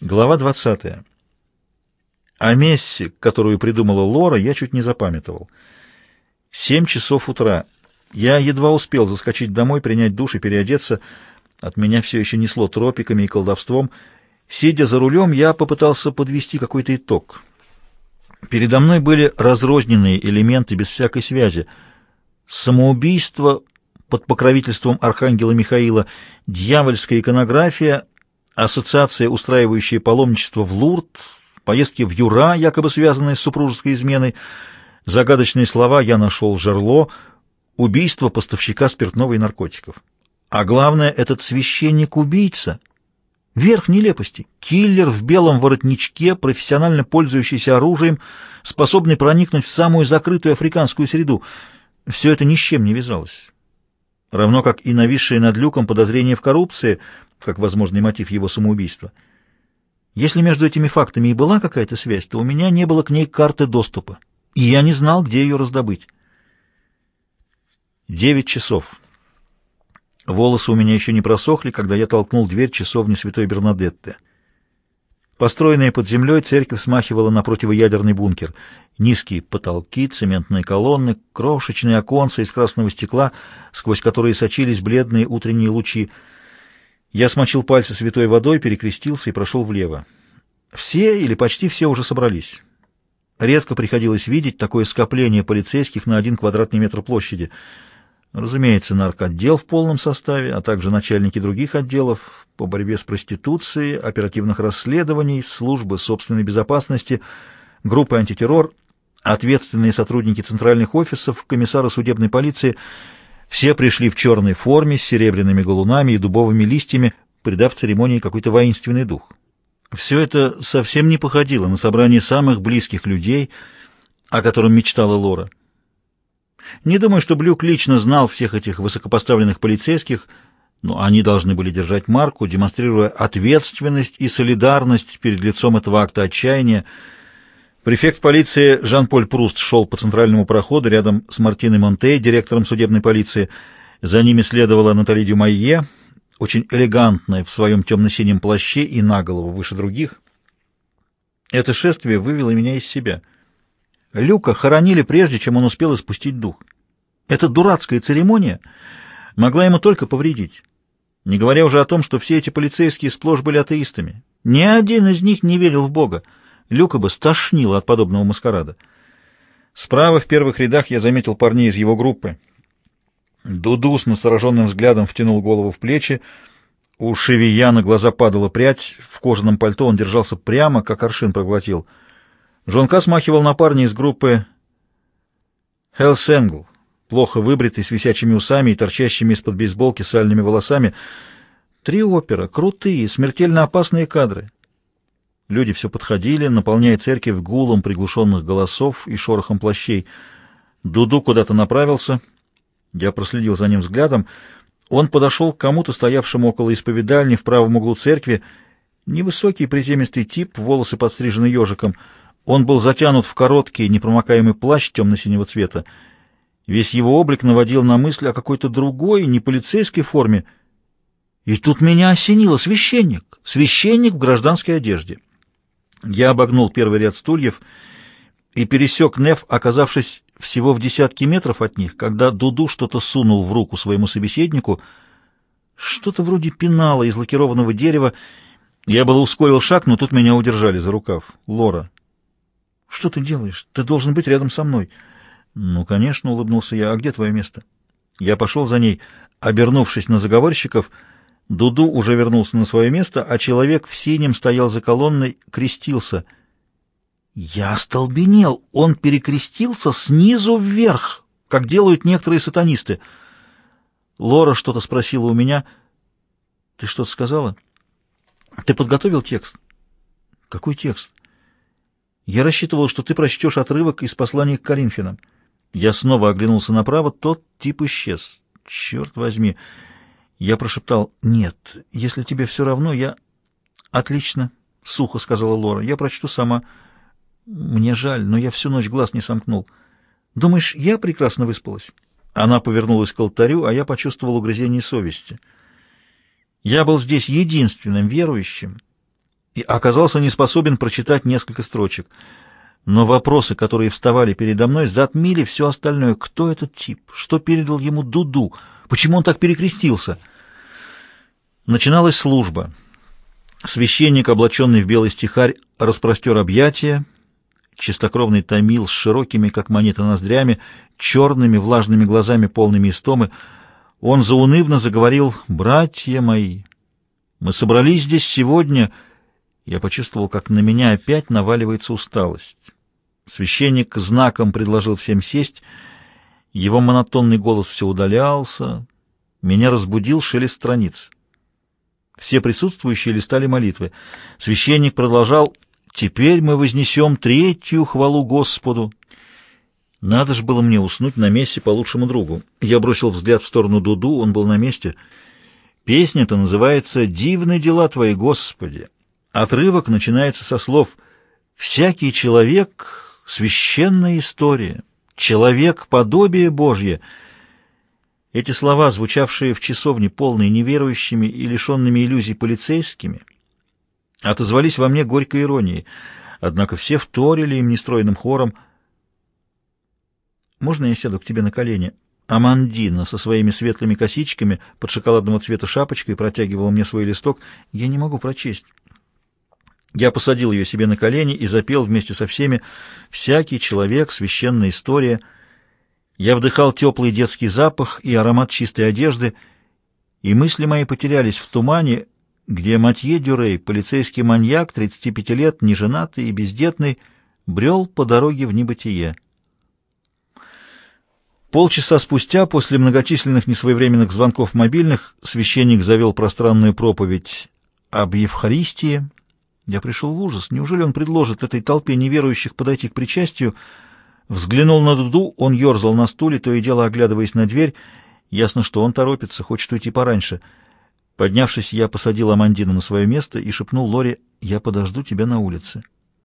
Глава 20. О мессе, которую придумала Лора, я чуть не запамятовал. Семь часов утра. Я едва успел заскочить домой, принять душ и переодеться. От меня все еще несло тропиками и колдовством. Сидя за рулем, я попытался подвести какой-то итог. Передо мной были разрозненные элементы без всякой связи. Самоубийство под покровительством архангела Михаила, дьявольская иконография, ассоциация, устраивающая паломничество в Лурд, поездки в Юра, якобы связанные с супружеской изменой, загадочные слова «я нашел жерло», убийство поставщика спиртного и наркотиков. А главное, этот священник-убийца. Верх нелепости. Киллер в белом воротничке, профессионально пользующийся оружием, способный проникнуть в самую закрытую африканскую среду. Все это ни с чем не вязалось равно как и нависшее над Люком подозрение в коррупции, как возможный мотив его самоубийства. Если между этими фактами и была какая-то связь, то у меня не было к ней карты доступа, и я не знал, где ее раздобыть. Девять часов. Волосы у меня еще не просохли, когда я толкнул дверь часовни святой Бернадетты. Построенная под землей, церковь смахивала на противоядерный бункер. Низкие потолки, цементные колонны, крошечные оконца из красного стекла, сквозь которые сочились бледные утренние лучи. Я смочил пальцы святой водой, перекрестился и прошел влево. Все или почти все уже собрались. Редко приходилось видеть такое скопление полицейских на один квадратный метр площади — Разумеется, наркотдел в полном составе, а также начальники других отделов по борьбе с проституцией, оперативных расследований, службы собственной безопасности, группы антитеррор, ответственные сотрудники центральных офисов, комиссары судебной полиции — все пришли в черной форме с серебряными галунами и дубовыми листьями, придав церемонии какой-то воинственный дух. Все это совсем не походило на собрание самых близких людей, о котором мечтала Лора. Не думаю, что Блюк лично знал всех этих высокопоставленных полицейских, но они должны были держать марку, демонстрируя ответственность и солидарность перед лицом этого акта отчаяния. Префект полиции Жан-Поль Пруст шел по центральному проходу рядом с Мартиной Монтей, директором судебной полиции. За ними следовала Натали Дюмайе, очень элегантная в своем темно-синем плаще и наголову выше других. Это шествие вывело меня из себя — Люка хоронили прежде, чем он успел испустить дух. Эта дурацкая церемония могла ему только повредить. Не говоря уже о том, что все эти полицейские сплошь были атеистами. Ни один из них не верил в Бога. Люка бы стошнило от подобного маскарада. Справа в первых рядах я заметил парней из его группы. Дуду с настороженным взглядом втянул голову в плечи. У Шевия на глаза падала прядь, в кожаном пальто он держался прямо, как аршин проглотил — Жонка смахивал на парня из группы Хелсенгл, плохо выбритый, с висячими усами и торчащими из-под бейсболки сальными волосами. Три опера, крутые, смертельно опасные кадры. Люди все подходили, наполняя церковь гулом приглушенных голосов и шорохом плащей. Дуду куда-то направился. Я проследил за ним взглядом. Он подошел к кому-то, стоявшему около исповедальни в правом углу церкви. Невысокий приземистый тип, волосы подстрижены ежиком — он был затянут в короткий непромокаемый плащ темно-синего цвета. Весь его облик наводил на мысль о какой-то другой, не полицейской форме. И тут меня осенило священник, священник в гражданской одежде. Я обогнул первый ряд стульев и пересек Неф, оказавшись всего в десятке метров от них, когда Дуду что-то сунул в руку своему собеседнику, что-то вроде пенала из лакированного дерева. Я было ускорил шаг, но тут меня удержали за рукав. Лора. Что ты делаешь? Ты должен быть рядом со мной. Ну, конечно, улыбнулся я. А где твое место? Я пошел за ней, обернувшись на заговорщиков. Дуду уже вернулся на свое место, а человек в синем стоял за колонной, крестился. Я остолбенел. Он перекрестился снизу вверх, как делают некоторые сатанисты. Лора что-то спросила у меня. Ты что-то сказала? Ты подготовил текст? Какой текст? Я рассчитывал, что ты прочтешь отрывок из послания к Коринфянам. Я снова оглянулся направо, тот тип исчез. Черт возьми! Я прошептал, нет, если тебе все равно, я... Отлично, сухо сказала Лора, я прочту сама. Мне жаль, но я всю ночь глаз не сомкнул. Думаешь, я прекрасно выспалась? Она повернулась к алтарю, а я почувствовал угрызение совести. Я был здесь единственным верующим, и оказался не способен прочитать несколько строчек. Но вопросы, которые вставали передо мной, затмили все остальное. Кто этот тип? Что передал ему Дуду? Почему он так перекрестился? Начиналась служба. Священник, облаченный в белый стихарь, распростер объятия. Чистокровный томил с широкими, как монета, ноздрями, черными влажными глазами, полными истомы. Он заунывно заговорил «Братья мои, мы собрались здесь сегодня...» Я почувствовал, как на меня опять наваливается усталость. Священник знаком предложил всем сесть. Его монотонный голос все удалялся. Меня разбудил шелест страниц. Все присутствующие листали молитвы. Священник продолжал «Теперь мы вознесем третью хвалу Господу». Надо же было мне уснуть на месте по лучшему другу. Я бросил взгляд в сторону Дуду, он был на месте. Песня-то называется «Дивны дела Твои, Господи». Отрывок начинается со слов «Всякий человек — священная история, человек — подобие Божье». Эти слова, звучавшие в часовне полные неверующими и лишенными иллюзий полицейскими, отозвались во мне горькой иронией, однако все вторили им нестройным хором. «Можно я сяду к тебе на колени?» Амандина со своими светлыми косичками под шоколадного цвета шапочкой протягивала мне свой листок. Я не могу прочесть. Я посадил ее себе на колени и запел вместе со всеми «Всякий человек, священная история». Я вдыхал теплый детский запах и аромат чистой одежды, и мысли мои потерялись в тумане, где Матье Дюрей, полицейский маньяк, 35 лет, неженатый и бездетный, брел по дороге в небытие. Полчаса спустя, после многочисленных несвоевременных звонков мобильных, священник завел пространную проповедь об Евхаристии. Я пришел в ужас. Неужели он предложит этой толпе неверующих подойти к причастию, Взглянул на Дуду, он ерзал на стуле, то и дело оглядываясь на дверь. Ясно, что он торопится, хочет уйти пораньше. Поднявшись, я посадил Амандину на свое место и шепнул Лоре, «Я подожду тебя на улице».